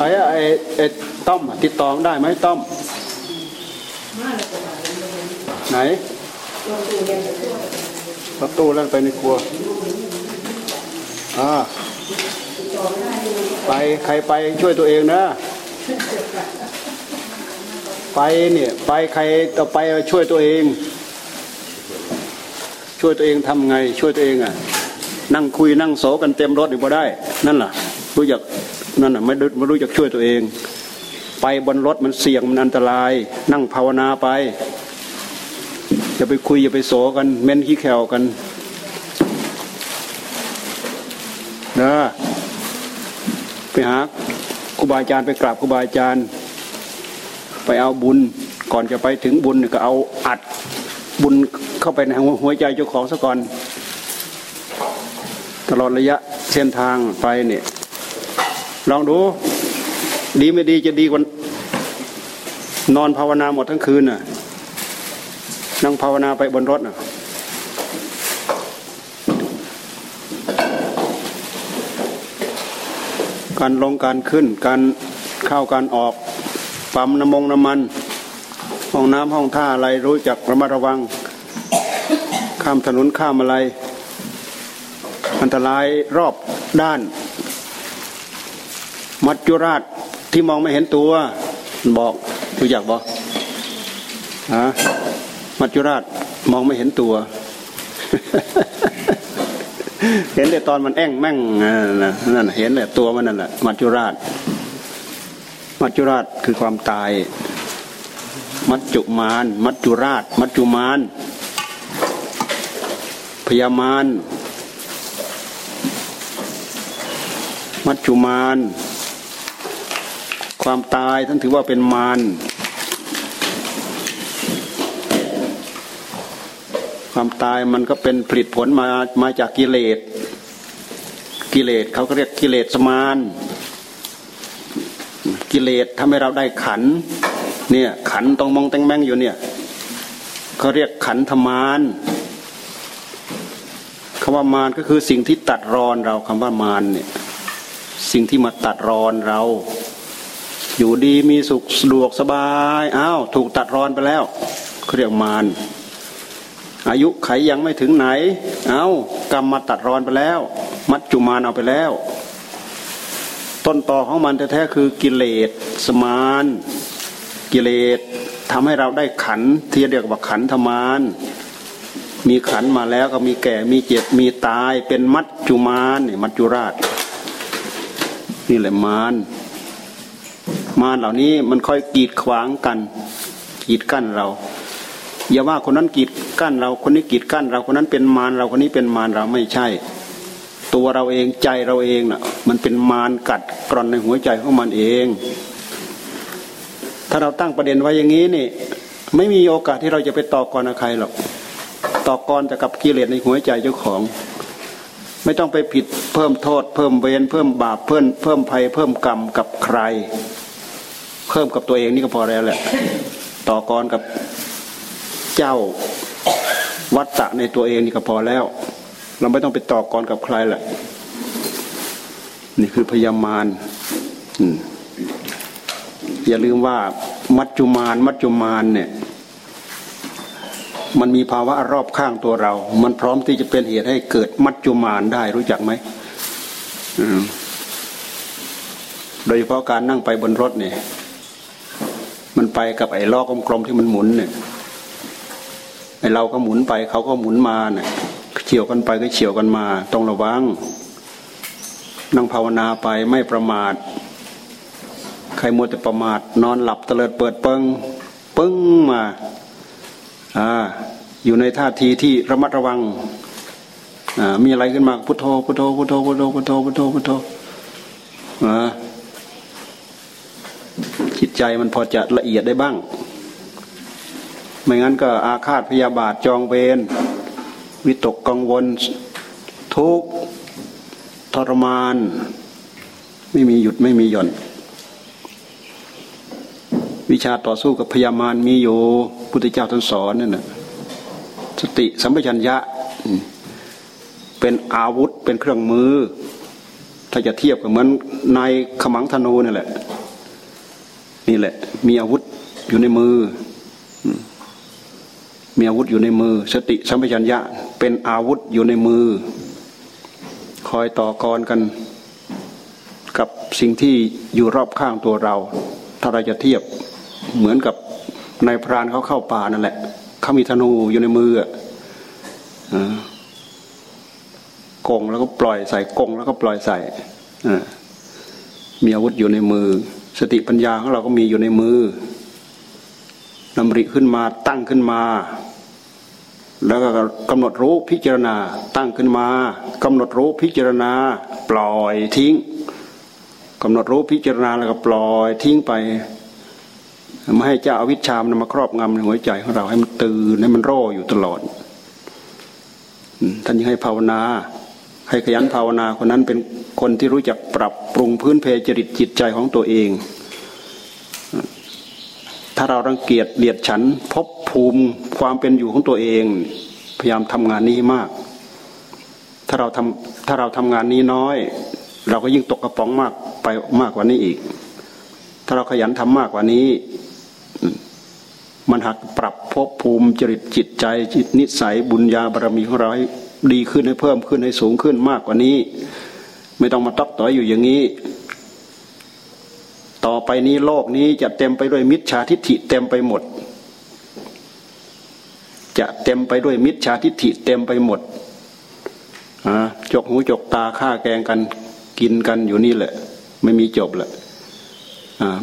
ไอ้ไอ้ไอ้ต้อมติดต่อได้ไหมต้อมไหนประตูแล้วไปในครัวอ่าไปใครไปช่วยตัวเองนะ ไปเนี่ยไปใครต่อไปช่วยตัวเอง ช่วยตัวเองทำไง ช่วยตัวเองอะ นั่งคุยนั่งโสกันเต็มรถอยู่บ่ได้ นั่นล่ะรู้จัก นั่นน่ะไม่ไม่รู้จักช่วยตัวเอง ไปบนรถมันเสี่ยงมันอันตราย นั่งภาวนาไปอย่าไปคุยอย่าไปโสกัน เม้นขี้แขวกันนะไปหาครูบาอาจารย์ไปกราบครูบาอาจารย์ ไปเอาบุญก่อนจะไปถึงบุญก็เอาอัดบุญเข้าไปในหัวใจเจ้าของซะก่อน ตลอดระยะเส้นทางไปเนี่ย ลองดู ดีไม่ดีจะดีกว่านอนภาวนาหมดทั้งคืนน่ะ นั่งภาวนาไปบนรถน่ะ การลงการขึ้น การเข้าการออกปั๊มน้ำมงน้ำมัน ห้องน้ำห้องท่าอะไรรู้จักระมัดระวัง ข้ามถนนข้ามอะไร อันตรายรอบด้าน มัจจุราชที่มองไม่เห็นตัวบอกรู้จักบอกฮะมัจจุราชมองไม่เห็นตัว เห็นแต่ตอนมันแอ่งแม่งนั่นเห็นแต่ตัวมันนั่นแหละมัจจุราช มัจจุราชคือความตาย มัจจุมาน มัจจุราช มัจจุมาน พยามาน มัจจุมาน ความตายท่านถือว่าเป็นมารความตายมันก็เป็นผลิตผลมามาจากกิเลสกิเลสเขาก็เรียกกิเลสสมานกิเลสทำให้เราได้ขัน เนี่ยขันตรงมองแตงแมงอยู่เนี่ยเขาเรียกขันธมานคำว่ามารก็คือสิ่งที่ตัดรอนเราคำว่ามารเนี่ยสิ่งที่มาตัดรอนเรา อยู่ดีมีสุขสะดวกสบายอ้าวถูกตัดรอนไปแล้วเรียกมารอายุไขยังไม่ถึงไหน เอา้ากรรมมาตัดรอนไปแล้ว มัดจุมานเอาไปแล้ว ต้นต่อของมันแท้ๆคือกิเลสสมาน กิเลสทำให้เราได้ขันที่เรียกว่าขันธมานมีขันมาแล้วก็มีแก่มีเจ็บมีตายเป็นมัจจุมานนี่มัจจุราช นี่แหละมาร มารเหล่านี้มันค่อยกีดขวางกัน กีดกั้นเรา อย่าว่าคนนั้นกีดกั้นเราคนนี้กีดกั้น เราคนนั้นเป็นมารเราคนนี้เป็นมารเราไม่ใช่ ตัวเราเองใจเราเองน่ะ มันเป็นมารกัดกร่อนในหัวใจของมันเอง ถ้าเราตั้งประเด็นไว้อย่างนี้นี่ ไม่มีโอกาสที่เราจะไปต่อกรกับใครหรอกต่อกรแต่กับกิเลสในหัวใจเจ้าของไม่ต้องไปผิดเพิ่มโทษ เพิ่มเวรเพิ่มบาปเพิ่มเพิ่มภัยเพิ่มกรรมกับใคร เพิ่มกับตัวเองนี่ก็พอแล้วแหละ ต่อกรกับเจ้าวัตตะในตัวเองนี่ก็พอแล้ว เราไม่ต้องไปต่อกรกับใครแหละ นี่คือพยามารอย่าลืมว่ามัจจุมานมัจจุมานเนี่ย มันมีภาวะรอบข้างตัวเรา มันพร้อมที่จะเป็นเหตุให้เกิดมัจจุมานได้รู้จักไหมโดยเฉพาะการนั่งไปบนรถเนี่ย มันไปกับไอ้ล้อกลมๆที่มันหมุนเนี่ยไอ้เราก็หมุนไปเขาก็หมุนมาเนี่ยเฉียวกันไปก็เฉียวกันมา ต้องระวังนั่งภาวนาไปไม่ประมาท ใครมัวแต่ประมาท นอนหลับเตลิดเปิดเปิงปึ้งมาอ่าอยู่ในท่าทีที่ระมัดระวังอ่ามีอะไรขึ้นมาพุทโธพุทโธพุทโธพุทโธพุทโธพุทโธพุทโธอ่า ใจมันพอจะละเอียดได้บ้าง ไม่งั้นก็อาฆาตพยาบาทจองเวรวิตกกังวลทุกทรมาน ไม่มีหยุดไม่มีหย่อน วิชาต่อสู้กับพยามารมีอยู่พุทธเจ้าท่านสอนนั่นนะสติสัมปชัญญะ เป็นอาวุธเป็นเครื่องมือ ถ้าจะเทียบกับเหมือนนายขมังธนูนี่แหละ นี่แหละ มีอาวุธอยู่ในมือ มีอาวุธอยู่ในมือ สติสัมปชัญญะ เป็นอาวุธอยู่ในมือ คอยต่อกรกัน กับสิ่งที่อยู่รอบข้างตัวเรา ถ้าเราจะเทียบเหมือนกับนายพรานเขาเข้าป่านั่นแหละ เขามีธนูอยู่ในมืออะกงแล้วก็ปล่อยใส่กงแล้วก็ปล่อยใส่มีอาวุธอยู่ในมือ สติปัญญาของเราก็มีอยู่ในมือนำริขึ้นมาตั้งขึ้นมา แล้วก็กำหนดรู้พิจารณา ตั้งขึ้นมากำหนดรู้พิจารณา ปล่อยทิ้งกำหนดรู้พิจารณาแล้วก็ปล่อยทิ้งไปไม่ให้เจ้าอาวิชชามนมาครอบงำในหัวใจของเราให้มันตื่นให้มันร่ออยู่ตลอดท่านยังให้ภาวนา ให้ขยันภาวนาคนนั้นเป็นคนที่รู้จักปรับปรุงพื้นเพจริตจิตใจของตัวเอง ถ้าเรารังเกียจเดียดฉันพบภูมิความเป็นอยู่ของตัวเอง พยายามทำงานนี้มาก ถ้าเราทำถ้าเราทำงานนี้น้อย เราก็ยิ่งตกกระป๋องมากไปมากกว่านี้อีก ถ้าเราขยันทำมากกว่านี้ มันหักปรับภพภูมิจริตจิตใจจิตนิสัยบุญญาบารมีของเราใดีขึ้นให้เพิ่มขึ้นให้สูงขึ้นมากกว่านี้ ไม่ต้องมาตอกต่อยอยู่อย่างนี้ ต่อไปนี้โลกนี้จะเต็มไปด้วยมิจฉาทิฏฐิเต็มไปหมด จะเต็มไปด้วยมิจฉาทิฏฐิเต็มไปหมดจกหูจกตาฆ่าแกงกันกินกันอยู่นี่แหละ ไม่มีจบแหละ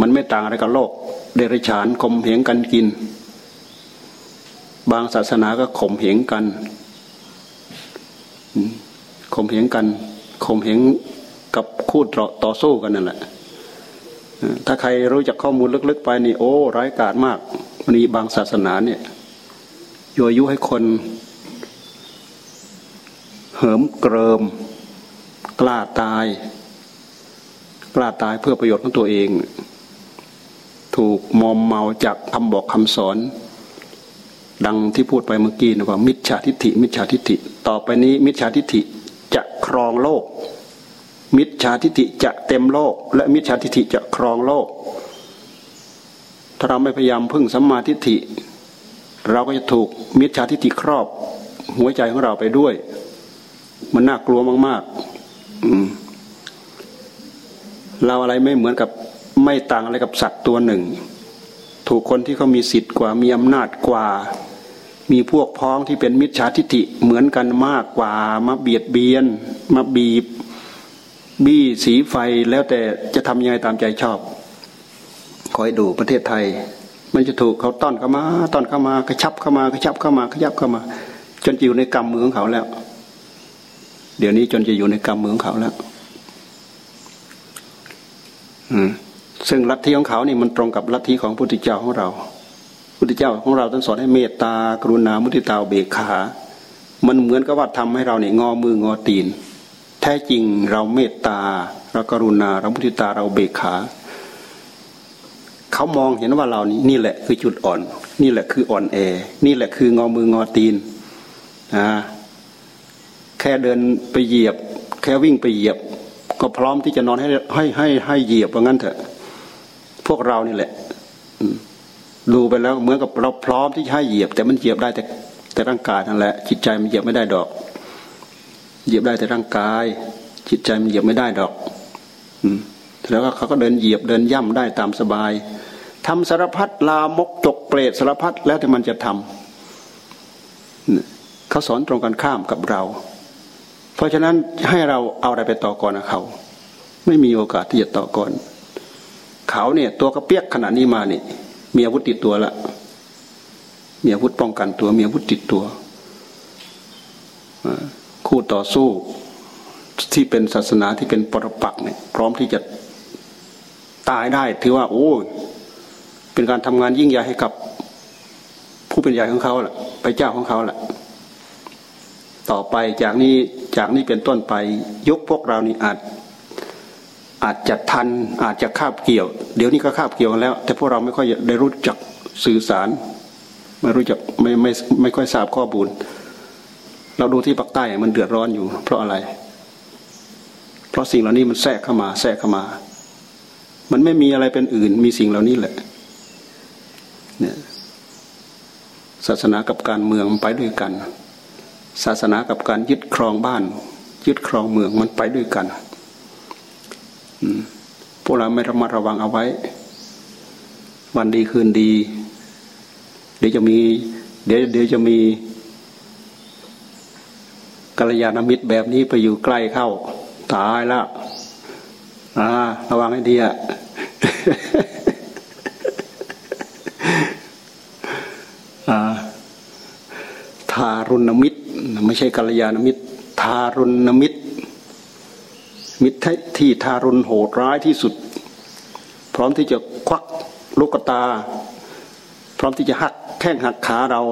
มันไม่ต่างอะไรกับโลก เดรัจฉานข่มเหงกันกิน บางศาสนาก็ข่มเหงกัน ข่มเหงกันข่มเหงกับคู่ต่อต่อสู้กันนั่นแหละถ้าใครรู้จักข้อมูลลึกๆ ไปนี่โอ้ร้ายกาจมากวันนี้บางศาสนาเนี่ยยั่วยุให้คนเหิมเกริม กล้าตาย กล้าตายเพื่อประโยชน์ของตัวเอง ถูกมอมเมาจากคำบอกคำสอน ดังที่พูดไปเมื่อกี้นะว่า มิจฉาทิฏฐิ มิจฉาทิฏฐิ ต่อไปนี้มิจฉาทิฏฐิจะครองโลก มิจฉาทิฏฐิจะเต็มโลก และมิจฉาทิฏฐิจะครองโลก ถ้าเราไม่พยายามพึ่งสัมมาทิฏฐิ เราก็จะถูกมิจฉาทิฏฐิครอบ หัวใจของเราไปด้วย มันน่ากลัวมากๆเราอะไรไม่เหมือนกับไม่ต่างอะไรกับสัตว์ตัวหนึ่ง ถูกคนที่เขามีสิทธิ์กว่ามีอำนาจกว่า มีพวกพ้องที่เป็นมิจฉาทิฏฐิเหมือนกันมากกว่ามาเบียดเบียน มาบีบ บี้สีไฟแล้วแต่จะทำยังไงตามใจชอบ คอยดูประเทศไทย มันจะถูกเขาต้อนเข้ามา ต้อนเข้ามากระชับเข้ามากระชับเข้ามากระชับเข้ามา จนจะอยู่ในกรรมมือของเขาแล้ว เดี๋ยวนี้จนจะอยู่ในกรรมมือของเขาแล้ว อืมซึ่งลัทธิของเขานี่มันตรงกับลัทธิของพุทธเจ้าของเรา พุทธเจ้าของเราท่านสอนให้เมตตากรุณามุทิตาเบกขา มันเหมือนกับว่าทำให้เราเนี่ยงอมืองอตีน แท้จริงเราเมตตาเรากรุณาเรามุทิตาเราเบกขาเขามองเห็นว่าเรานี่นี่แหละคือจุดอ่อน นี่แหละคืออ่อนแอ นี่แหละคืองอมืองอตีนอ่าแค่เดินไปเหยียบ แค่วิ่งไปเหยียบ ก็พร้อมที่จะนอนให้ให้ให้ให้เหยียบว่างั้นเถอะ พวกเรานี่แหละ ดูไปแล้วเหมือนกับเราพร้อมที่จะให้เหยียบ แต่มันเหยียบได้แต่แต่ร่างกายนั่นแหละ จิตใจมันเหยียบไม่ได้ดอก เหยียบได้แต่ร่างกาย จิตใจมันเหยียบไม่ได้ดอก อืมแล้วก็เขาก็เดินเหยียบเดินย่ำได้ตามสบายทำสารพัดลามกจกเปรตสารพัดแล้วแต่มันจะทำเขาสอนตรงกันข้ามกับเรา เพราะฉะนั้นให้เราเอาอะไรไปต่อก่อนนะเขา ไม่มีโอกาสที่จะต่อก่อน เขาเนี่ย ตัวกระเปียกขนาดนี้มาเนี่ย มีอาวุธติดตัวละมีอาวุธป้องกันตัว มีอาวุธติดตัวคู่ต่อสู้ที่เป็นศาสนาที่เป็นปรปักเนี่ย พร้อมที่จะตายได้ ถือว่า โอ้เป็นการทำงานยิ่งใหญ่ให้กับ ผู้เป็นใหญ่ของเขาแหละไปเจ้าของเขาแหละต่อไปจากนี้จากนี้เป็นต้นไปยกพวกเรานี่อาจ อาจจะทันอาจจะคาบเกี่ยว เดี๋ยวนี้ก็คาบเกี่ยวแล้ว แต่พวกเราไม่ค่อยได้รู้จักสื่อสาร ไม่รู้จักไม่ไม่ไม่ค่อยทราบข้อมูลเราดูที่ภาคใต้มันเดือดร้อนอยู่ เพราะอะไร เพราะสิ่งเหล่านี้มันแทรกเข้ามา แทรกเข้ามา มันไม่มีอะไรเป็นอื่น มีสิ่งเหล่านี้แหละ เนี่ย ศาสนากับการเมืองมันไปด้วยกัน ศาสนากับการยึดครองบ้าน ยึดครองเมืองมันไปด้วยกัน พวกเราไม่ระมัดระวังเอาไว้ วันดีคืนดี เดี๋ยวจะมี เดี๋ยวเดี๋ยวจะมีกัลยาณมิตรแบบนี้ไปอยู่ใกล้เข้า ตายแล้วอ่าระวังให้ดีอะทารุณมิตร ไม่ใช่กัลยาณมิตร ทารุณมิตร มิตรที่ทารุณโหดร้ายที่สุด พร้อมที่จะควักลูกตา พร้อมที่จะหักแข้งหักขาเรา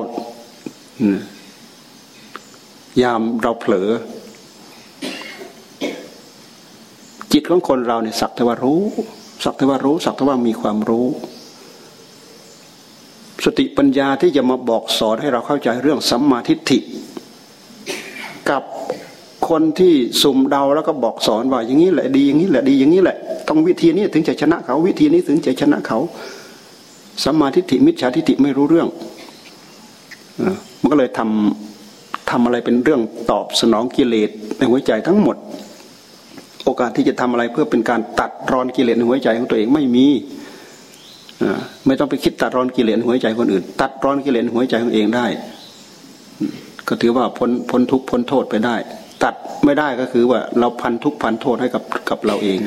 ยามเราเผลอ จิตของคนเราเนี่ยสักแต่ว่ารู้สักแต่ว่ารู้สักแต่ว่ามีความรู้ สติปัญญาที่จะมาบอกสอนให้เราเข้าใจเรื่องสัมมาทิฏฐิ กับ คนที่สุ่มเดาแล้วก็บอกสอนว่าอย่างนี้แหละดีอย่างนี้แหละดีอย่างนี้แหละ ต้องวิธีนี้ถึงจะชนะเขา วิธีนี้ถึงจะชนะเขาสัมมาทิฏฐิมิจฉาทิฏฐิไม่รู้เรื่องมันก็เลยทำทำอะไรเป็นเรื่องตอบสนองกิเลสในหัวใจทั้งหมด โอกาสที่จะทำอะไรเพื่อเป็นการตัดรอนกิเลสในหัวใจของตัวเองไม่มีไม่ต้องไปคิดตัดรอนกิเลสหัวใจคนอื่น ตัดรอนกิเลสหัวใจของเองได้ ก็ถือว่าพ้นพ้นทุกพ้นโทษไปได้ ตัดไม่ได้ก็คือว่าเราพันทุกพันโทษให้กับกับเราเอง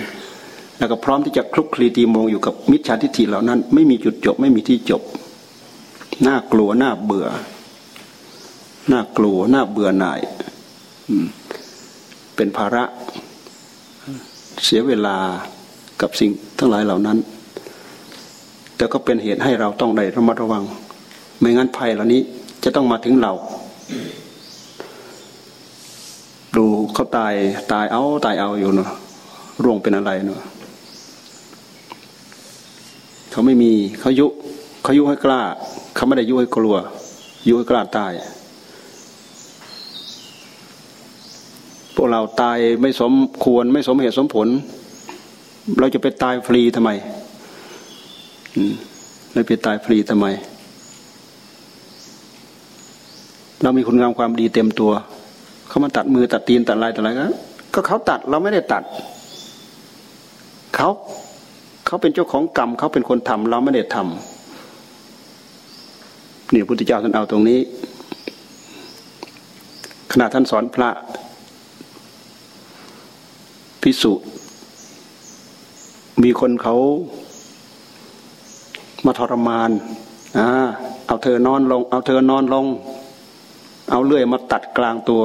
แล้วก็พร้อมที่จะคลุกคลีตีมองอยู่กับมิจฉาทิฏฐิเหล่านั้น ไม่มีจุดจบไม่มีที่จบน่ากลัวน่าเบื่อน่ากลัวน่าเบื่อหน่ายเป็นภาระเสียเวลากับสิ่งทั้งหลายเหล่านั้น แต่ก็เป็นเหตุให้เราต้องได้ระมัดระวัง ไม่งั้นภัยเหล่านี้จะต้องมาถึงเรา ดูเขาตายตายเอาตายเอาอยู่เนาะร่วงเป็นอะไรเนาะเขาไม่มีเขายุเขายุให้กล้าเขาไม่ได้ยุให้กลัว ยุให้กล้าตาย พวกเราตายไม่สมควรไม่สมเหตุสมผล เราจะไปตายฟรีทำไมเราไปตายฟรีทำไม เรามีคุณงามความดีเต็มตัว เขามาตัดมือตัดตีนตัดลายตัดอะไรก็ก็เขาตัดเราไม่ได้ตัดเขาเขาเป็นเจ้าของกรรมเขาเป็นคนทำเราไม่ได้ทำนี่พุทธเจ้าท่านเอาตรงนี้ ขณะท่านสอนพระพิสุมีคนเขามาทรมานอ่าเอาเธอนอนลง เอาเธอนอนลง เอาเลื่อยมาตัดกลางตัว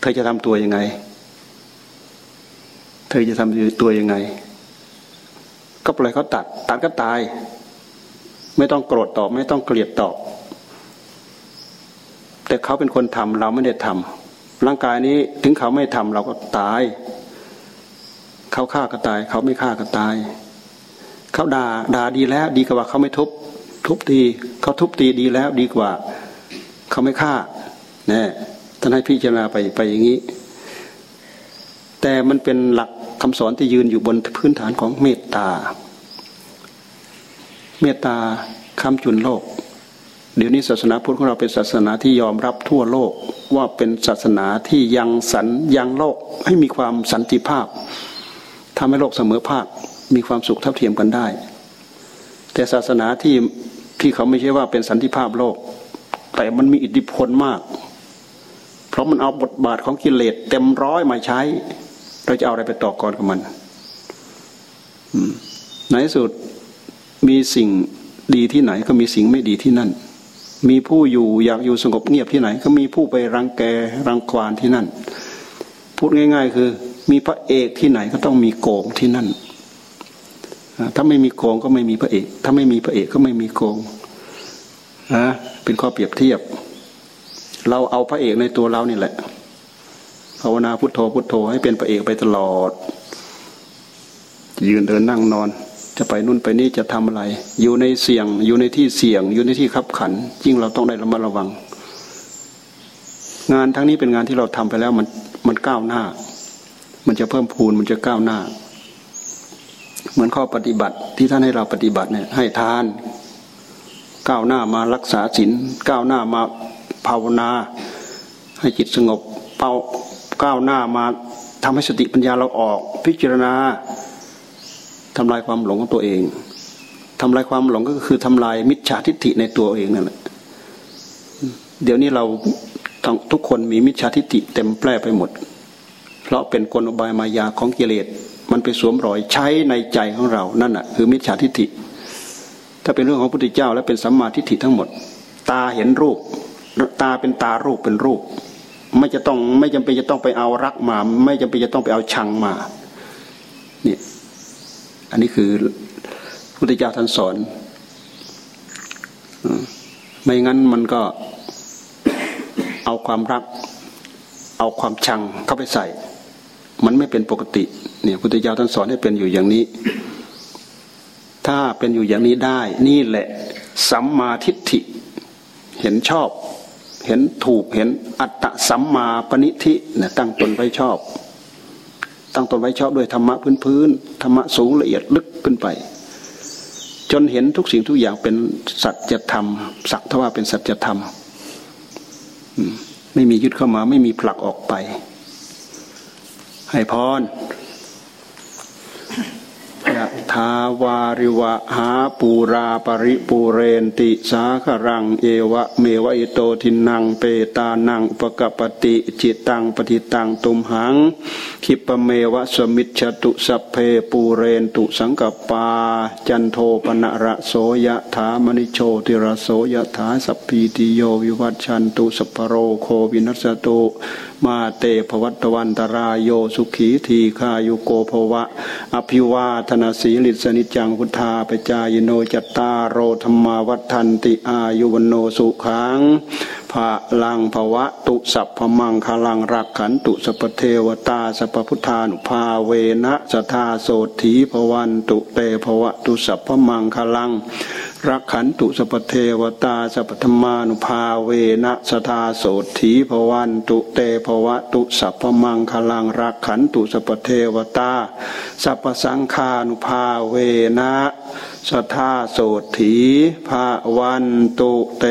เธอจะทำตัวยังไง เธอจะทำตัวยังไง ก็ปล่อยเขาตัด ตัดก็ตาย ไม่ต้องโกรธตอบ ไม่ต้องเกลียดตอบ แต่เขาเป็นคนทำเราไม่ได้ทำร่างกายนี้ถึงเขาไม่ทำเราก็ตาย เขาฆ่าก็ตาย เขาไม่ฆ่าก็ตาย เขาด่าด่าดีแล้ว ดีกว่าเขาไม่ทุบทุบตีเขาทุบตีดีแล้วดีกว่า เขาไม่ฆ่า แน่ท่านให้พิจารณาไปไปอย่างนี้ แต่มันเป็นหลักคำสอนที่ยืนอยู่บนพื้นฐานของเมตตา เมตตาคำจุนโลก เดี๋ยวนี้ศาสนาพุทธของเราเป็นศาสนาที่ยอมรับทั่วโลกว่าเป็นศาสนาที่ยังสันยังโลกให้มีความสันติภาพทำให้โลกเสมอภาคมีความสุขเท่าเทียมกันได้ แต่ศาสนาที่ที่เขาไม่ใช่ว่าเป็นสันติภาพโลก แต่มันมีอิทธิพลมาก ราะมันเอาบทบาทของกิเลสเต็มร้อยมาใช้ เราจะเอาอะไรไปต่อกรกับมันในที่สุดมีสิ่งดีที่ไหน ก็มีสิ่งไม่ดีที่นั่น มีผู้อยู่อยากอยู่สงบเงียบที่ไหน ก็มีผู้ไปรังแกรังควานที่นั่น พูดง่าย ๆ คือ มีพระเอกที่ไหนก็ต้องมีโกงที่นั่น ถ้าไม่มีโกงก็ไม่มีพระเอก ถ้าไม่มีพระเอกก็ไม่มีโกงนะเป็นข้อเปรียบเทียบ เราเอาพระเอกในตัวเรานี่แหละภาวนาพุทโธพุทโธให้เป็นพระเอกไปตลอด ยืนเดินนั่งนอน จะไปนู่นไปนี่จะทำอะไร อยู่ในเสี่ยง อยู่ในที่เสี่ยง อยู่ในที่ขับขันยิ่งเราต้องได้ระมัดระวัง งานทั้งนี้เป็นงานที่เราทำไปแล้วมันมันก้าวหน้า มันจะเพิ่มพูนมันจะก้าวหน้า เหมือนข้อปฏิบัติที่ท่านให้เราปฏิบัติเนี่ยให้ทาน ก้าวหน้ามารักษาศีลก้าวหน้ามา ภาวนา ให้จิตสงบเป้าก้าวหน้ามาทำให้สติปัญญาเราออกพิจารณาทำลายความหลงของตัวเองทำลายความหลงก็คือทำลายมิจฉาทิฏฐิในตัวเองนั่นแหละเดี๋ยวนี้เราทุกคนมีมิจฉาทิฏฐิเต็มแปร่ไปหมด เพราะเป็นกลอบายมายาของกิเลสมันไปสวมรอยใช้ในใจของเรา นั่นน่ะคือมิจฉาทิฏฐิ ถ้าเป็นเรื่องของพระพุทธเจ้า และเป็นสัมมาทิฏฐิทั้งหมด ตาเห็นรูป ตาเป็นตารูปเป็นรูป ไม่จะต้องไม่จำเป็นจะต้องไปเอารักมา ไม่จำเป็นจะต้องไปเอาชังมาเนี่ยอันนี้คือพุทธเจ้าท่านสอนไม่งั้นมันก็เอาความรัก เอาความชังเข้าไปใส่ มันไม่เป็นปกติ เนี่ยพุทธเจ้าท่านสอนให้เป็นอยู่อย่างนี้ ถ้าเป็นอยู่อย่างนี้ได้ นี่แหละสัมมาทิฏฐิเห็นชอบ เห็นถูกเห็นอัตตะสัมมาปณิธิเนี่ยตั้งตนไว้ชอบ ตั้งตนไว้ชอบด้วยธรรมะพื้นพื้นธรรมะสูงละเอียดลึกขึ้นไป จนเห็นทุกสิ่งทุกอย่างเป็นสัจธรรม สักทว่าเป็นสัจธรรมไม่มียึดเข้ามาไม่มีผลักออกไป ยะถาวาริวะหาปูรา ปะริปูเรนติสาคะรัง เอวะเมวะอิโตทินนังเปตานัง อุปะกัปปะติ อิจฉิตังปัตถิตังตุมหัง ขิปปะเมวะ สะมิชฌะตุสัพเพปูเรนตุสังกัปปา จันโทปัณณะระโสยะถา มะณิโชติระโสยะถาสัพพีติโยวิวัชชันตุสัพพะโรโควินัสตุมาเตภวัตวันตรายโยสุขีทีคายุโกภวะ อภิวาธนาสีลิสนิจังพุทธาปจายโนจัตตาโรธรรมาวัฒนติอายุวโนสุขังภาลังภวะตุสัพพมังคลังรักขันตุสปเทวตาสัพพุทธานุภาเวนะสทาโสถีภวันตุเตภวะตุสัพพมังคลัง รักขันตุสปเทวตาสัพธมานุภาเวนะสทาโสถีพวันตุเตภวะตุสัพพมังคลังรักขันตุสปเทวตาสัพสังฆานุภาเวนะสทาโสถีภวันตุเต